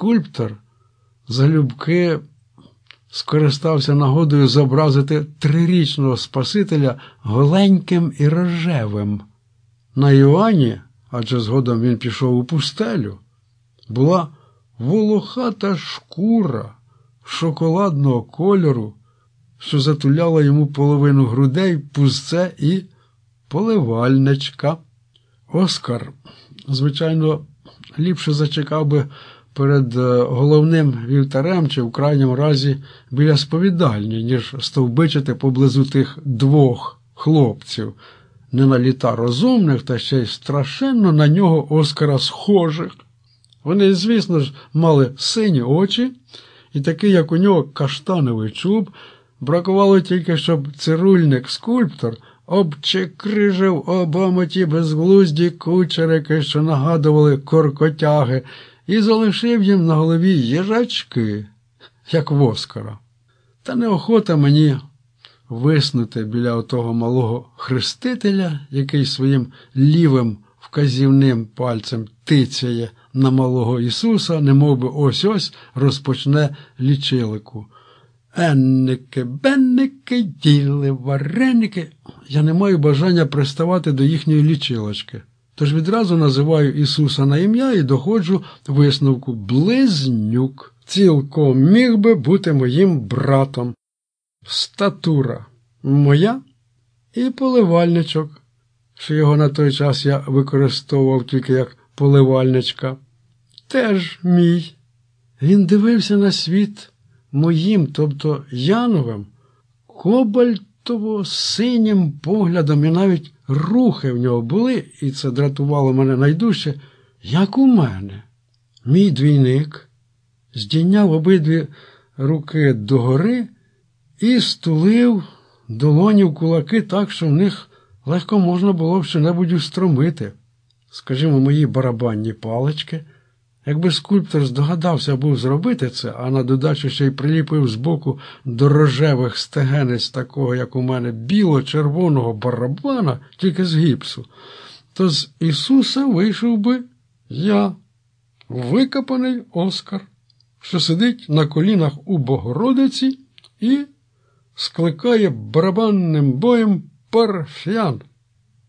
скульптор залюбки скористався нагодою зобразити трирічного Спасителя голеньким і рожевим. На Іоанні, адже згодом він пішов у пустелю, була волохата шкура шоколадного кольору, що затуляла йому половину грудей, пузце і поливальничка. Оскар, звичайно, ліпше зачекав би перед е, головним вівтарем чи в крайньому разі біля сповідальні, ніж стовбичити поблизу тих двох хлопців, не на літа розумних та ще й страшенно на нього Оскара схожих. Вони, звісно ж, мали сині очі і такий, як у нього, каштановий чуб. Бракувало тільки, щоб цирульник скульптор обчекрижив обома ті безглузді кучерики, що нагадували коркотяги, і залишив їм на голові їжачки, як воскара. Та неохота мені виснути біля отого малого хрестителя, який своїм лівим вказівним пальцем тицяє на малого Ісуса, немов би ось ось розпочне лічилику. Енники, бенники, діли, вареники. Я не маю бажання приставати до їхньої лічилочки. Тож відразу називаю Ісуса на ім'я і доходжу висновку Близнюк. Цілком міг би бути моїм братом. Статура моя і поливальничок, що його на той час я використовував тільки як поливальничка. Теж мій. Він дивився на світ моїм, тобто Яновим, кобальтово синім поглядом і навіть рухи в нього були, і це дратувало мене найдужче, як у мене. Мій двійник здійняв обидві руки догори і стулив долоні в кулаки так, що в них легко можна було б що-небудь устромити. Скажімо, мої барабанні палички. Якби скульптор здогадався був зробити це, а на додачу ще й приліпив збоку до рожевих стегенець такого, як у мене, біло-червоного барабана, тільки з гіпсу, то з Ісуса вийшов би я, викопаний Оскар, що сидить на колінах у Богородиці і скликає барабанним боєм парфян.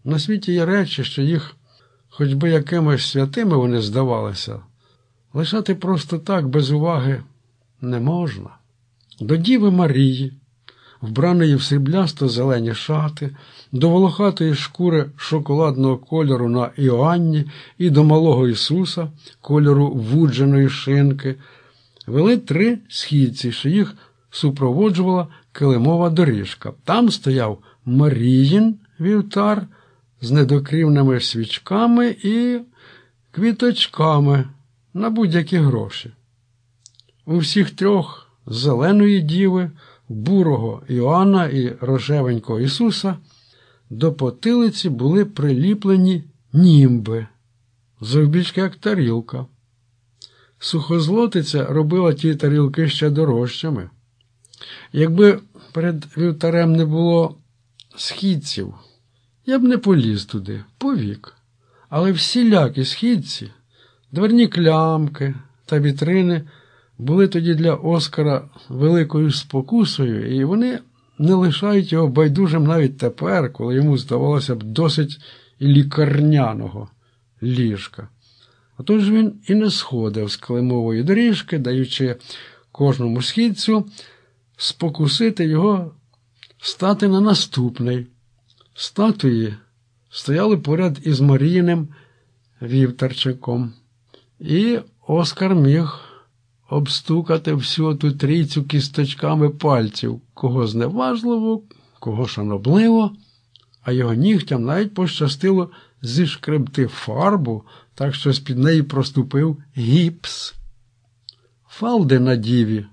На світі є речі, що їх, хоч би якимось святими вони здавалися. Лишати просто так без уваги не можна. До Діви Марії, вбраної в сріблясто зелені шати, до волохатої шкури шоколадного кольору на Іоанні і до малого Ісуса, кольору вудженої шинки, вели три східці, що їх супроводжувала килимова доріжка. Там стояв Маріїн вівтар з недокрівними свічками і квіточками на будь-які гроші. У всіх трьох зеленої діви, бурого Іоанна і рожевенького Ісуса до потилиці були приліплені німби, завбільшки як тарілка. Сухозлотиця робила ті тарілки ще дорожчими. Якби перед вівтарем не було східців, я б не поліз туди, повік. Але всілякі східці. Дверні клямки та вітрини були тоді для Оскара великою спокусою, і вони не лишають його байдужим навіть тепер, коли йому здавалося б досить лікарняного ліжка. Отож він і не сходив з климової доріжки, даючи кожному східцю спокусити його стати на наступний. Статуї стояли поряд із Маріїним вівтарчиком. І Оскар міг обстукати всю ту трійцю кісточками пальців, кого зневажливо, кого шанобливо, а його нігтям навіть пощастило зішкребти фарбу, так що з-під неї проступив гіпс. Фалди на діві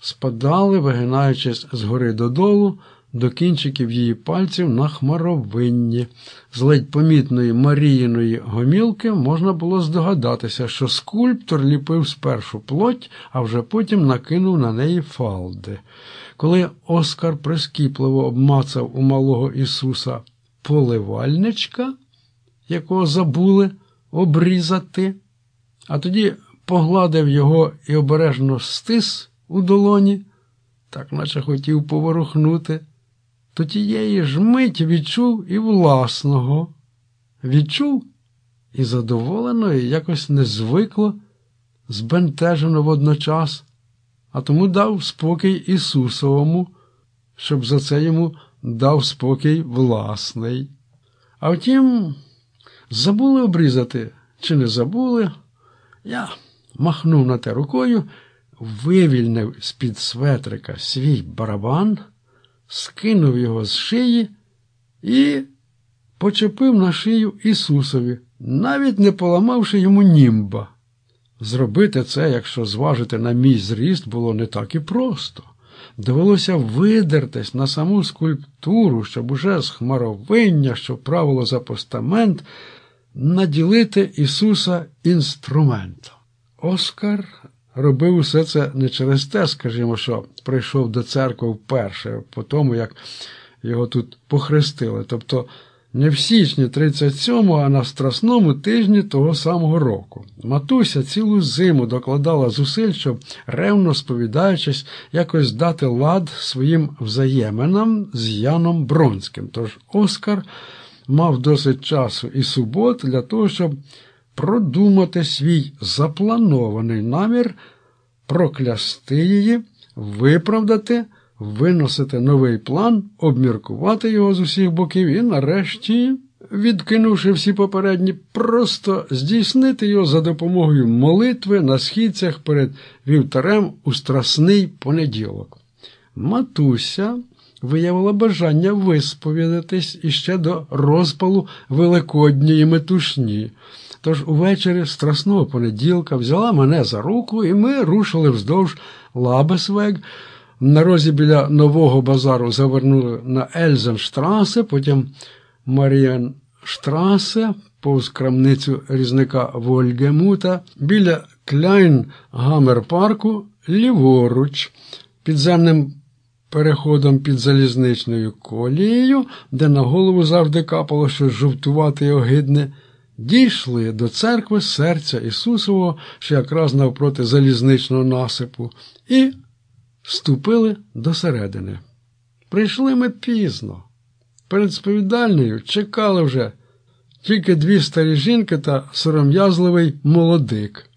спадали, вигинаючись згори додолу, до кінчиків її пальців на хмаровинні. З ледь помітної Маріїної гомілки можна було здогадатися, що скульптор ліпив спершу плоть, а вже потім накинув на неї фалди. Коли Оскар прискіпливо обмацав у малого Ісуса поливальничка, якого забули обрізати, а тоді погладив його і обережно стис у долоні, так наче хотів поворухнути, то тієї ж миті відчув і власного. Відчув і задоволено, і якось незвикло, збентежено водночас, а тому дав спокій Ісусовому, щоб за це йому дав спокій власний. А втім, забули обрізати чи не забули, я махнув на те рукою, вивільнив з-під светрика свій барабан, скинув його з шиї і почепив на шию Ісусові, навіть не поламавши йому німба. Зробити це, якщо зважити на мій зріст, було не так і просто. Довелося видертись на саму скульптуру, щоб уже з хмаровиння, що правило за постамент, наділити Ісуса інструментом. Оскар робив усе це не через те, скажімо, що прийшов до церкви вперше, по тому, як його тут похрестили. Тобто не в січні 37-го, а на страсному тижні того самого року. Матуся цілу зиму докладала зусиль, щоб, ревно сповідаючись, якось дати лад своїм взаєминам з Яном Бронським. Тож Оскар мав досить часу і субот для того, щоб продумати свій запланований намір, проклясти її, виправдати виносити новий план, обміркувати його з усіх боків і, нарешті, відкинувши всі попередні, просто здійснити його за допомогою молитви на східцях перед вівтарем у страсний понеділок. Матуся виявила бажання висповідатись іще до розпалу великодньої метушні. Тож увечері страсного понеділка взяла мене за руку, і ми рушили вздовж Лабесвег, на розі біля нового базару завернули на Ельзенштрасе, потім Маріанштрасе, повз крамницю різника Вольгемута, біля Кляйн Гамерпарку, ліворуч, підземним переходом під залізничною колією, де на голову завжди капало щось жовтувати й огидне, дійшли до церкви серця Ісусового, що якраз навпроти залізничного насипу, і Ступили до середини. Прийшли ми пізно. Перед сповідальнею чекали вже тільки дві старі жінки та сором'язливий молодик.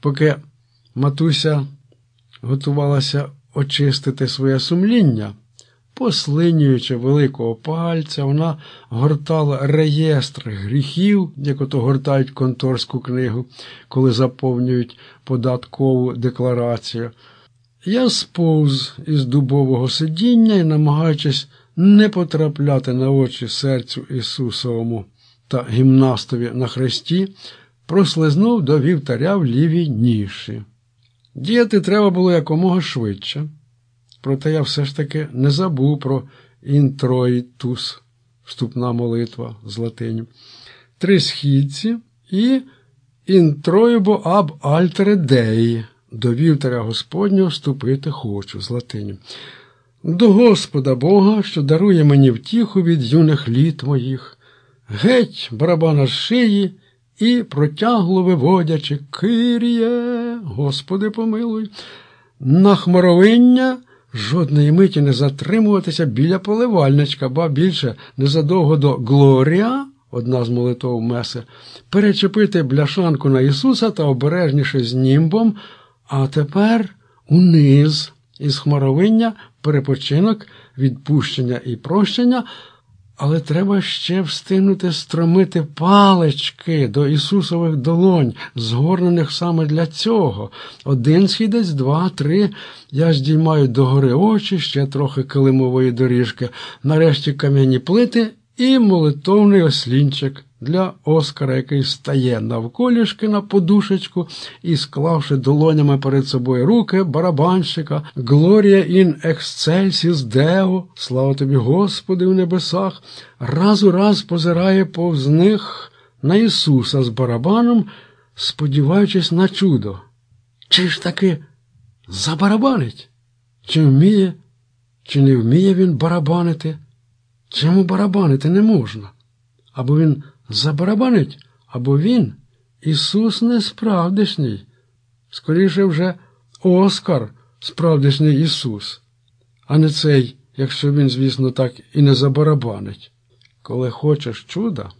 Поки матуся готувалася очистити своє сумління, послинюючи великого пальця, вона гортала реєстр гріхів, як ото гортають конторську книгу, коли заповнюють податкову декларацію. Я сповз із дубового сидіння і, намагаючись не потрапляти на очі серцю Ісусовому та гімнастові на хресті, прослизнув до вівтаря в лівій ніші. Діяти треба було якомога швидше, проте я все ж таки не забув про інтроїтус, вступна молитва з латиню, три східці і інтроїбо аб альтере деї до вівтаря Господнього вступити хочу з латиню. До Господа Бога, що дарує мені втіху від юних літ моїх, геть барабана з шиї і протягло виводячи Киріє, Господи помилуй, на хмаровиння жодної миті не затримуватися біля поливальничка, ба більше незадовго до Глорія. Одна з молитов Меси, перечепити бляшанку на Ісуса та обережніше з німбом а тепер униз із хмаровиння, перепочинок, відпущення і прощення, але треба ще встигнути стромити палички до Ісусових долонь, згорнених саме для цього. Один східець, два, три. Я здіймаю догори очі, ще трохи килимової доріжки, нарешті кам'яні плити і молитовний ослінчик для Оскара, який стає навколішки на подушечку і, склавши долонями перед собою руки барабанщика, Глорія ін ексцельсіс Део, слава тобі, Господи, в небесах, раз у раз позирає повз них на Ісуса з барабаном, сподіваючись на чудо. Чи ж таки забарабанить? Чи вміє, чи не вміє він барабанити? Чому барабанити не можна? Або він забарабанить, або він, Ісус несправдишній, Скоріше вже Оскар, справдішній Ісус, а не цей, якщо він, звісно, так і не забарабанить. Коли хочеш чуда,